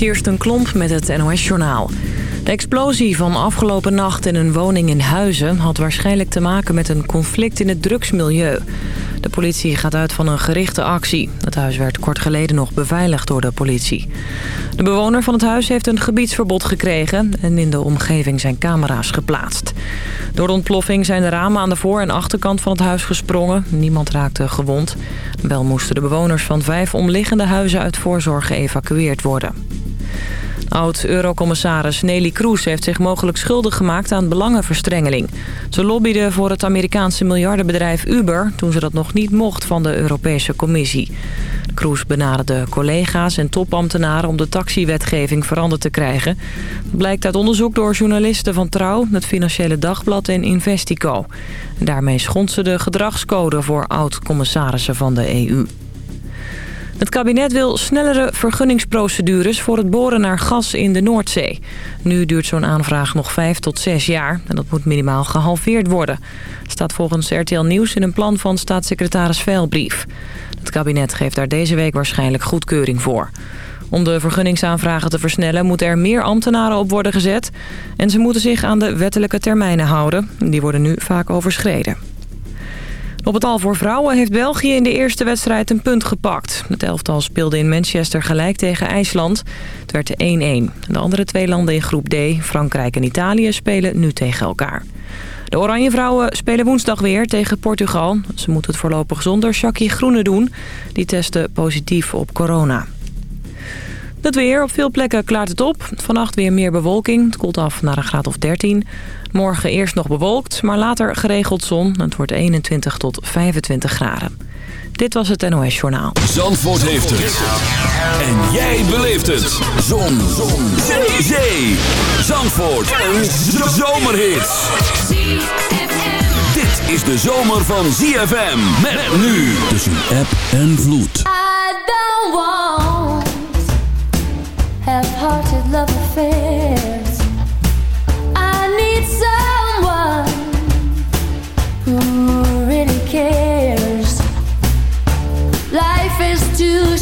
Kirsten Klomp met het NOS-journaal. De explosie van afgelopen nacht in een woning in Huizen... had waarschijnlijk te maken met een conflict in het drugsmilieu. De politie gaat uit van een gerichte actie. Het huis werd kort geleden nog beveiligd door de politie. De bewoner van het huis heeft een gebiedsverbod gekregen... en in de omgeving zijn camera's geplaatst. Door de ontploffing zijn de ramen aan de voor- en achterkant van het huis gesprongen. Niemand raakte gewond. Wel moesten de bewoners van vijf omliggende huizen uit voorzorg geëvacueerd worden. Oud-eurocommissaris Nelly Kroes heeft zich mogelijk schuldig gemaakt aan belangenverstrengeling. Ze lobbyde voor het Amerikaanse miljardenbedrijf Uber... toen ze dat nog niet mocht van de Europese Commissie. Kroes benaderde collega's en topambtenaren om de taxiwetgeving veranderd te krijgen. Blijkt uit onderzoek door journalisten van Trouw, het Financiële Dagblad en Investico. daarmee schond ze de gedragscode voor oud-commissarissen van de EU. Het kabinet wil snellere vergunningsprocedures voor het boren naar gas in de Noordzee. Nu duurt zo'n aanvraag nog vijf tot zes jaar en dat moet minimaal gehalveerd worden. staat volgens RTL Nieuws in een plan van staatssecretaris Veilbrief. Het kabinet geeft daar deze week waarschijnlijk goedkeuring voor. Om de vergunningsaanvragen te versnellen moeten er meer ambtenaren op worden gezet. En ze moeten zich aan de wettelijke termijnen houden. Die worden nu vaak overschreden. Op het al voor vrouwen heeft België in de eerste wedstrijd een punt gepakt. Het elftal speelde in Manchester gelijk tegen IJsland. Het werd 1-1. De andere twee landen in groep D, Frankrijk en Italië, spelen nu tegen elkaar. De Oranje Vrouwen spelen woensdag weer tegen Portugal. Ze moeten het voorlopig zonder Shaki Groene doen. Die testen positief op corona. Het weer. Op veel plekken klaart het op. Vannacht weer meer bewolking. Het koelt af naar een graad of 13. Morgen eerst nog bewolkt, maar later geregeld zon. Het wordt 21 tot 25 graden. Dit was het NOS Journaal. Zandvoort heeft het. En jij beleeft het. Zon. zon. Zee. Zee. Zandvoort. Een zomerhit. Dit is de zomer van ZFM. Met nu tussen app en vloed. I don't want half-hearted love affairs.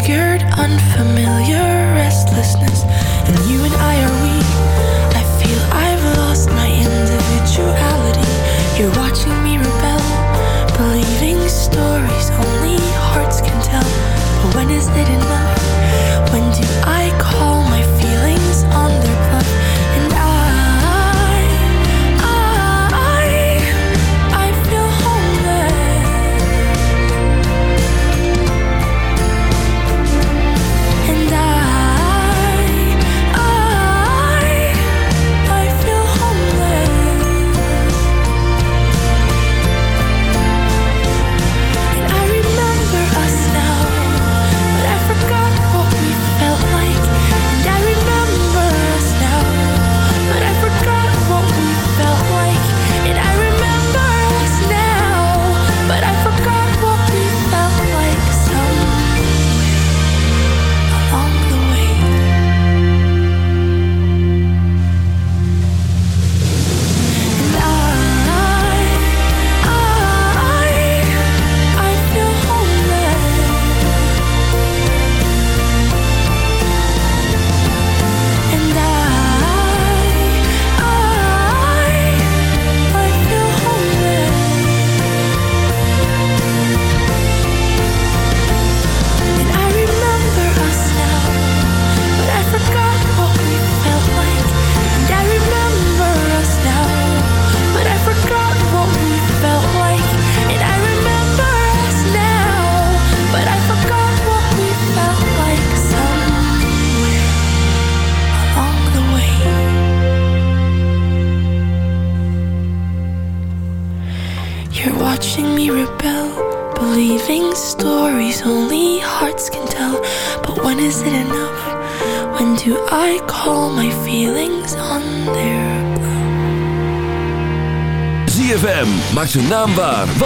figure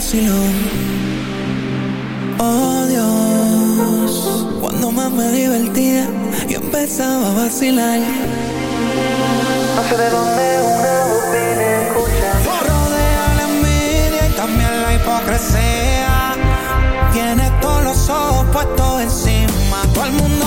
Vacilón. Oh Dios, cuando más me divertía, yo empezaba a vacilar. No sé de dónde una voz viene escucha. Rodea la envidia y también la hipocresía. Tiene todos los ojos puestos encima. Todo el mundo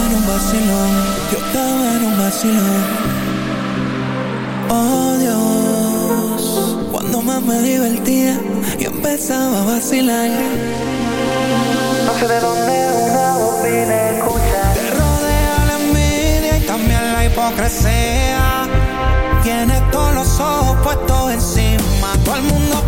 Yo estaba en un vacilón, yo estaba en un vacilón. Oh Dios, cuando más me divertía, yo empezaba a vacilar. No sé de dónde una voz viene escucha. Te rodea la envidia y también la hipocresía. Tienes todos los ojos puestos encima. Todo el mundo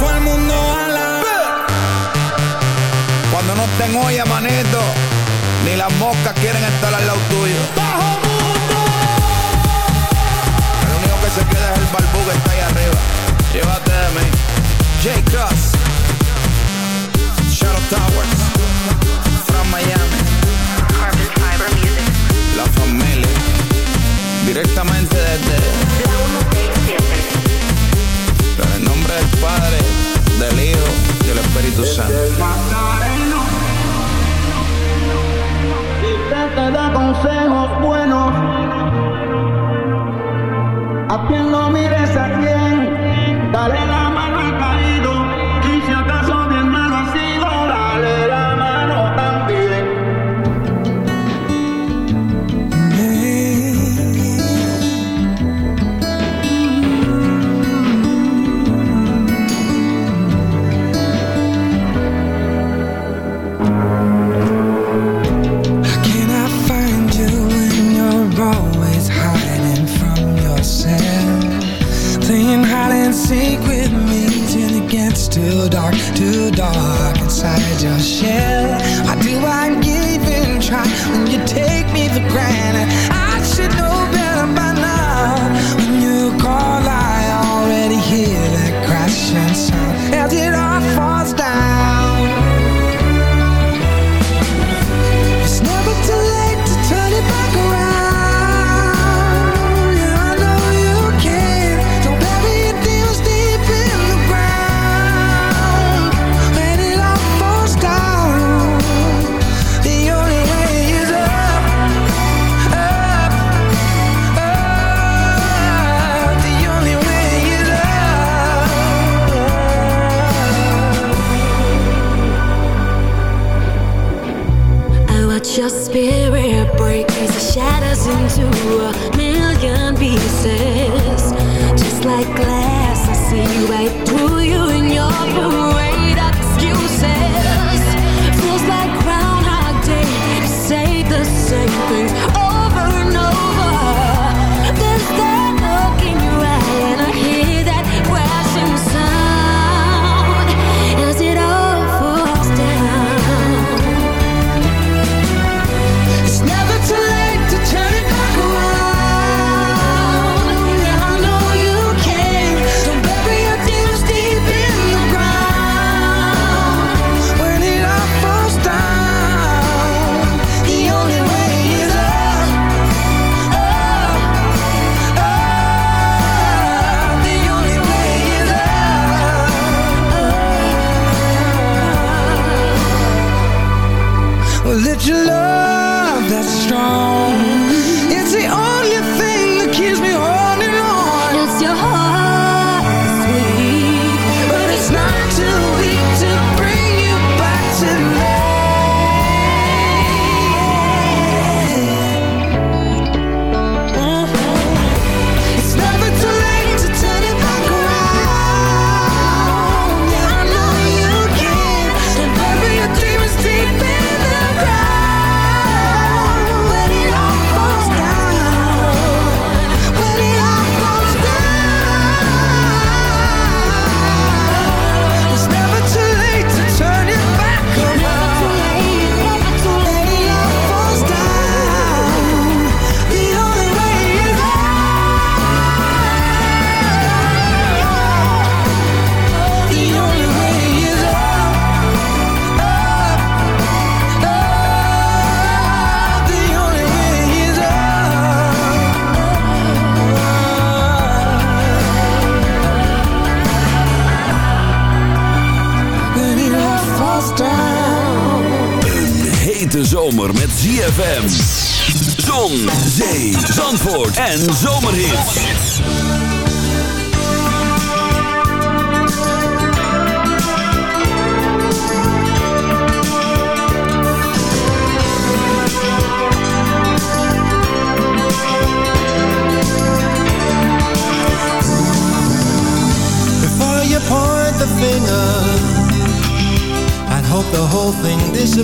todo el mundo ala. Cuando no estén olla, manito, ni las moscas quieren estar al lado tuyo. ¡Bajo mundo! El único que se queda es el barbú que está ahí arriba. Llévate de mí. J. Cross. Shadow Towers. From Miami. La familia. Directamente desde. En el nombre del Padre, Espíritu Santo. te da consejos buenos. A quien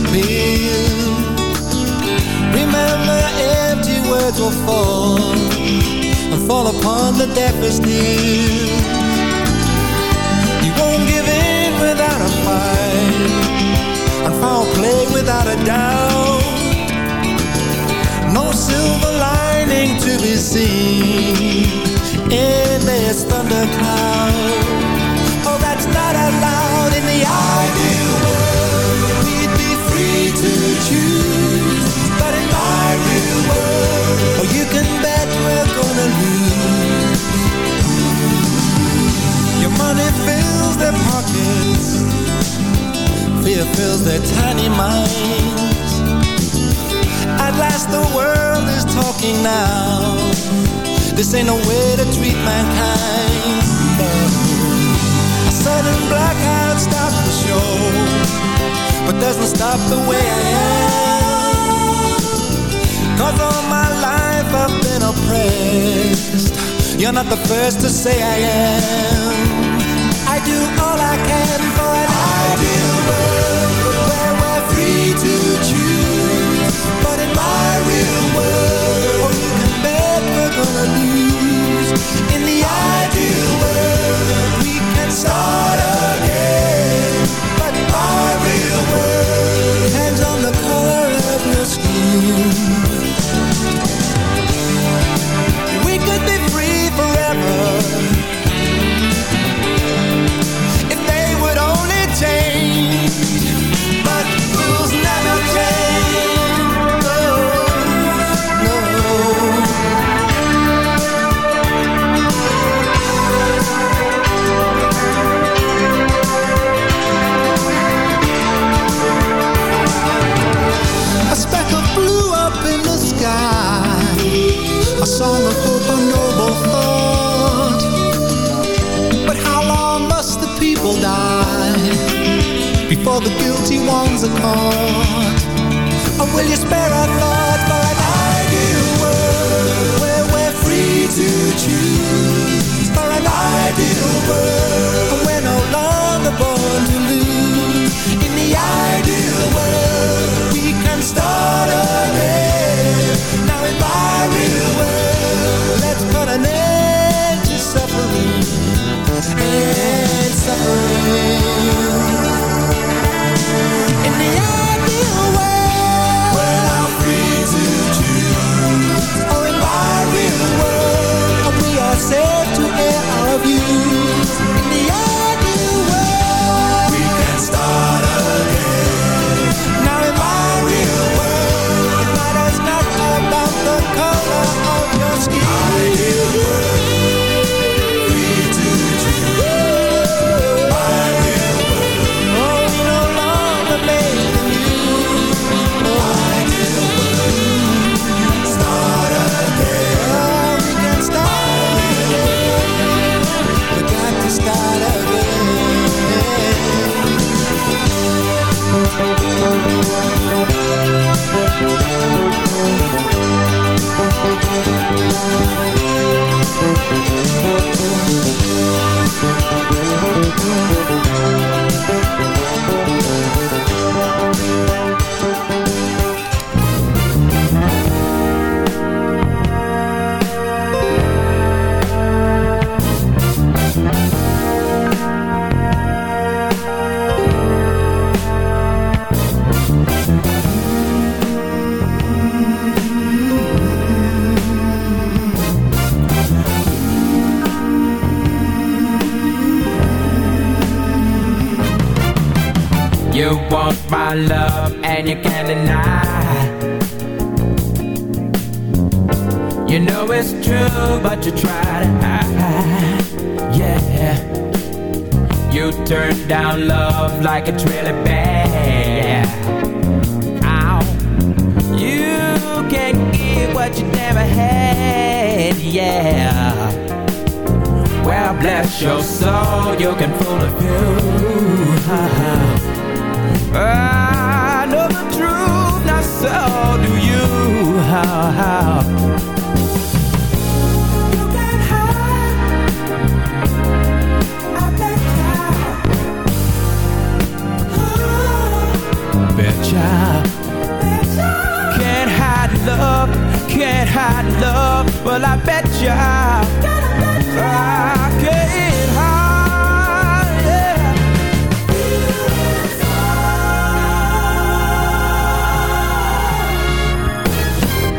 me not the first to say I am. you can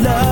love.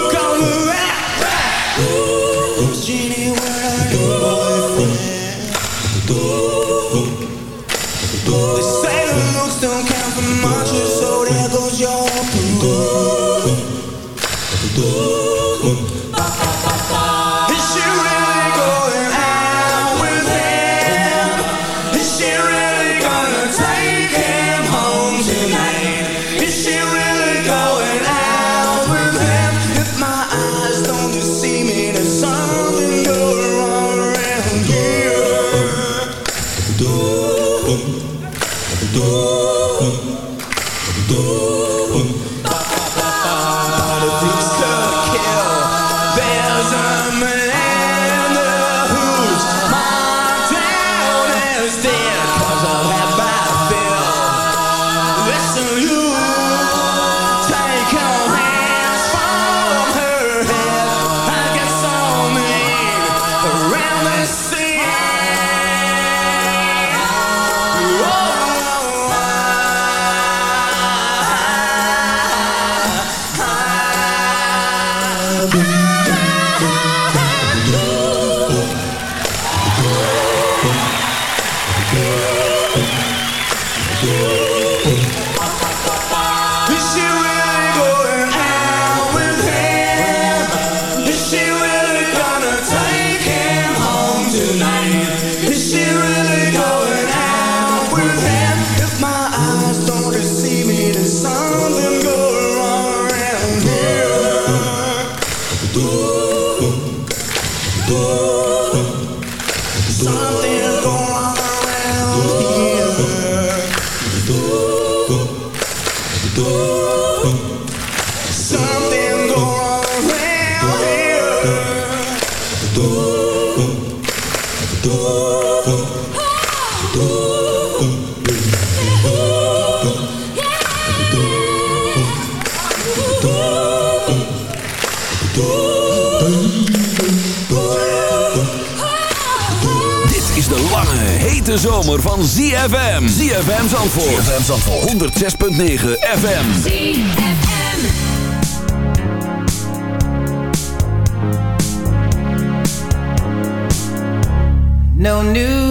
zomer van ZFM. ZFM Zandvoort. ZFM Zandvoort. 106.9 FM. ZFM. No news.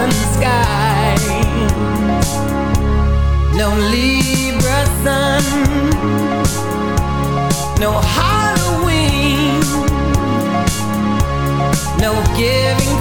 southern sky. No Libra sun No Halloween No giving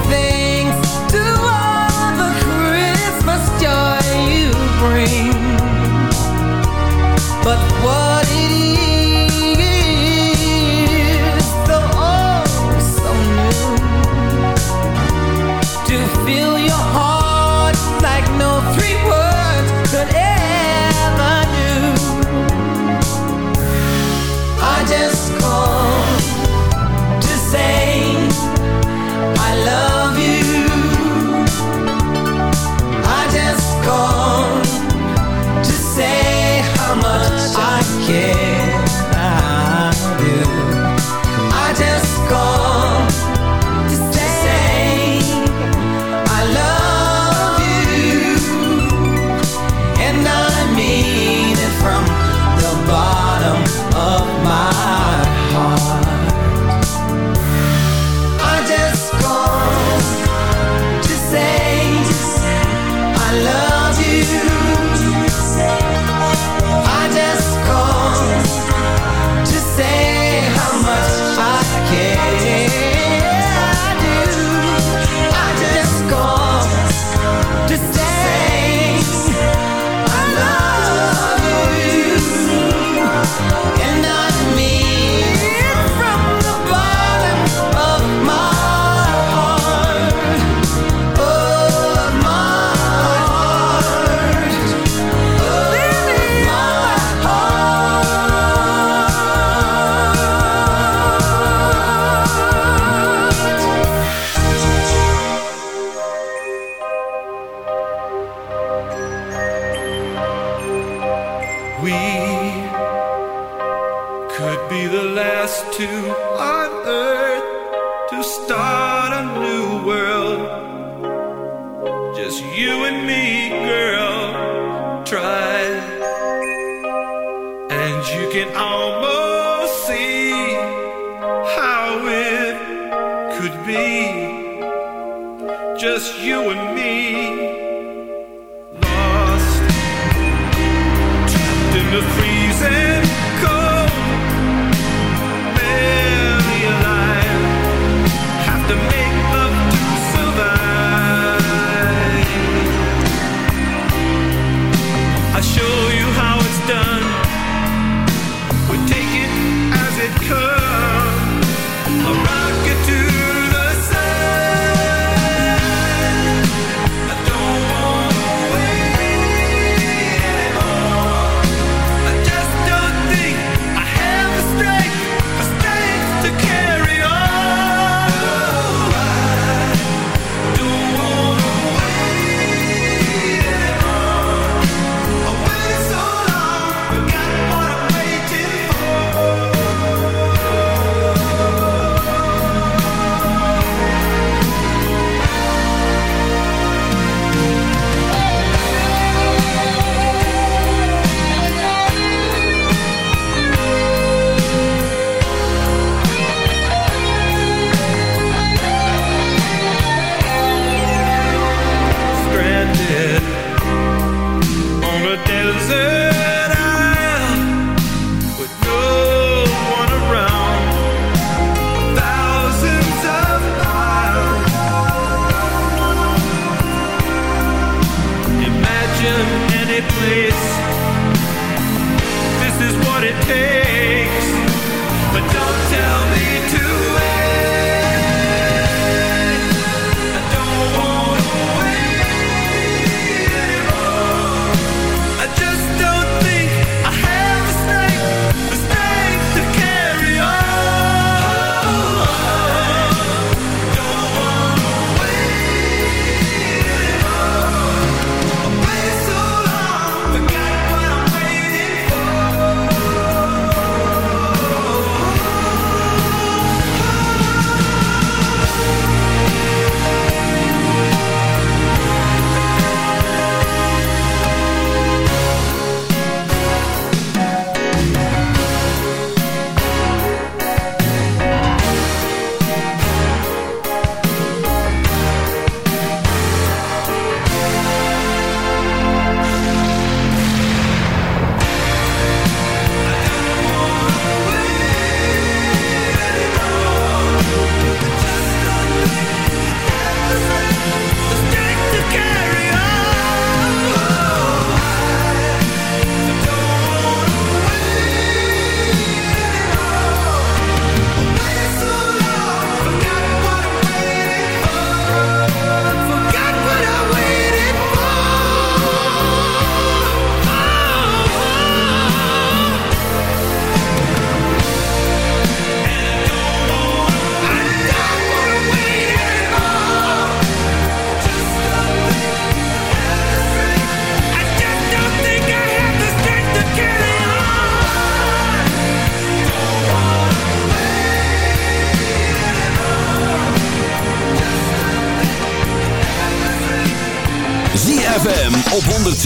just you and me.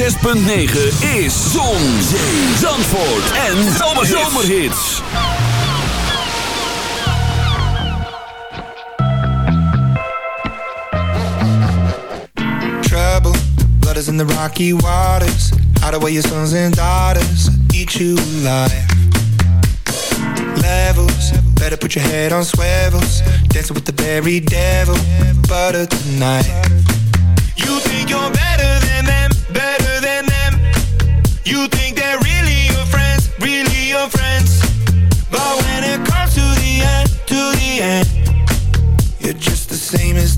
106.9 is Zon, Zee, Zandvoort en Zomerhits. Trouble, blood is in the rocky waters. Out of way your sons and daughters eat you alive. Levels, better put your head on swivels. Dancing with the very devil, butter tonight. You think you're better than that? You think they're really your friends, really your friends. But when it comes to the end, to the end, you're just the same as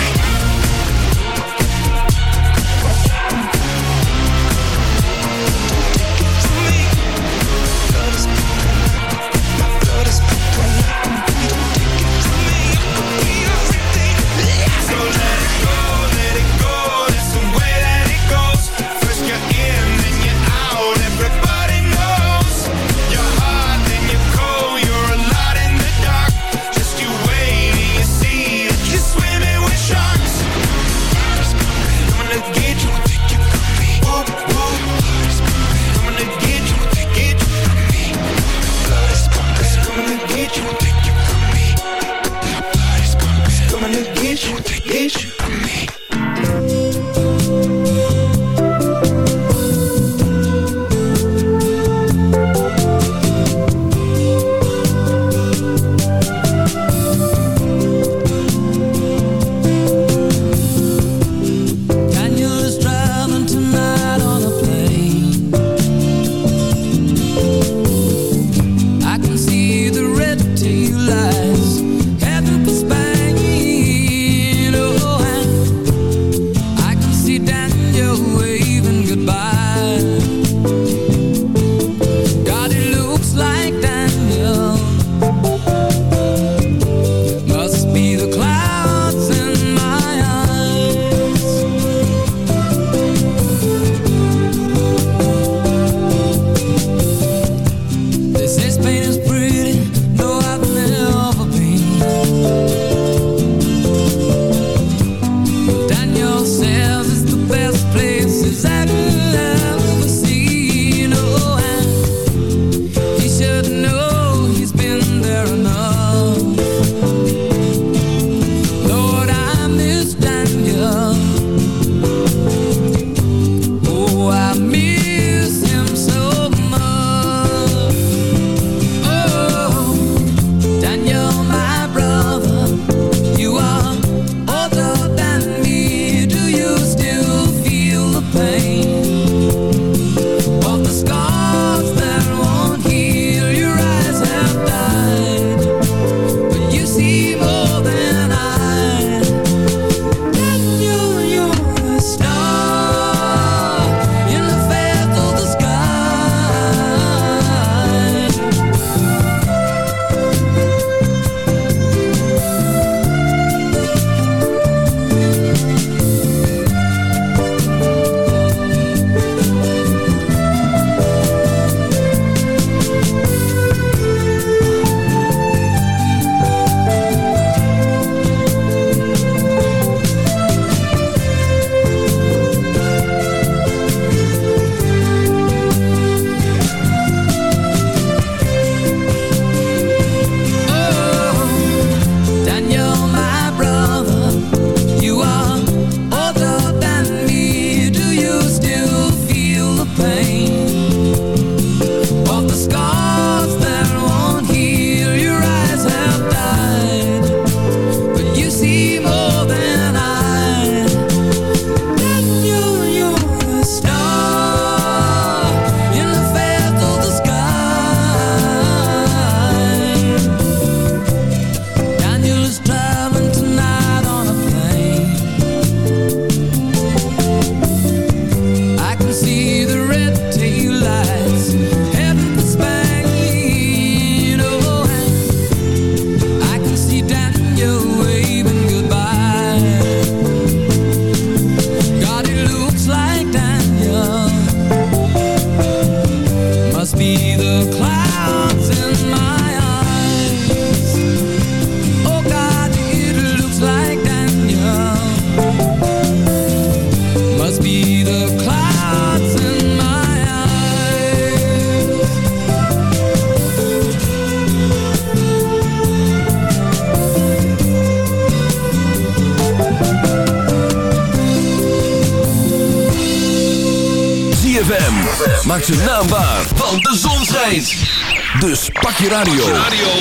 Radio,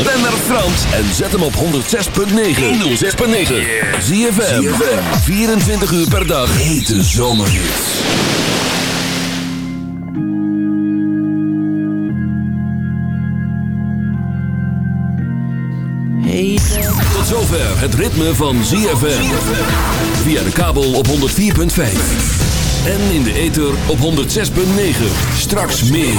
ren naar Frans en zet hem op 106.9. 106.9. Zie je 24 uur per dag. Hete zomerhits. Tot zover het ritme van ZFM. Via de kabel op 104.5. En in de ether op 106.9. Straks meer.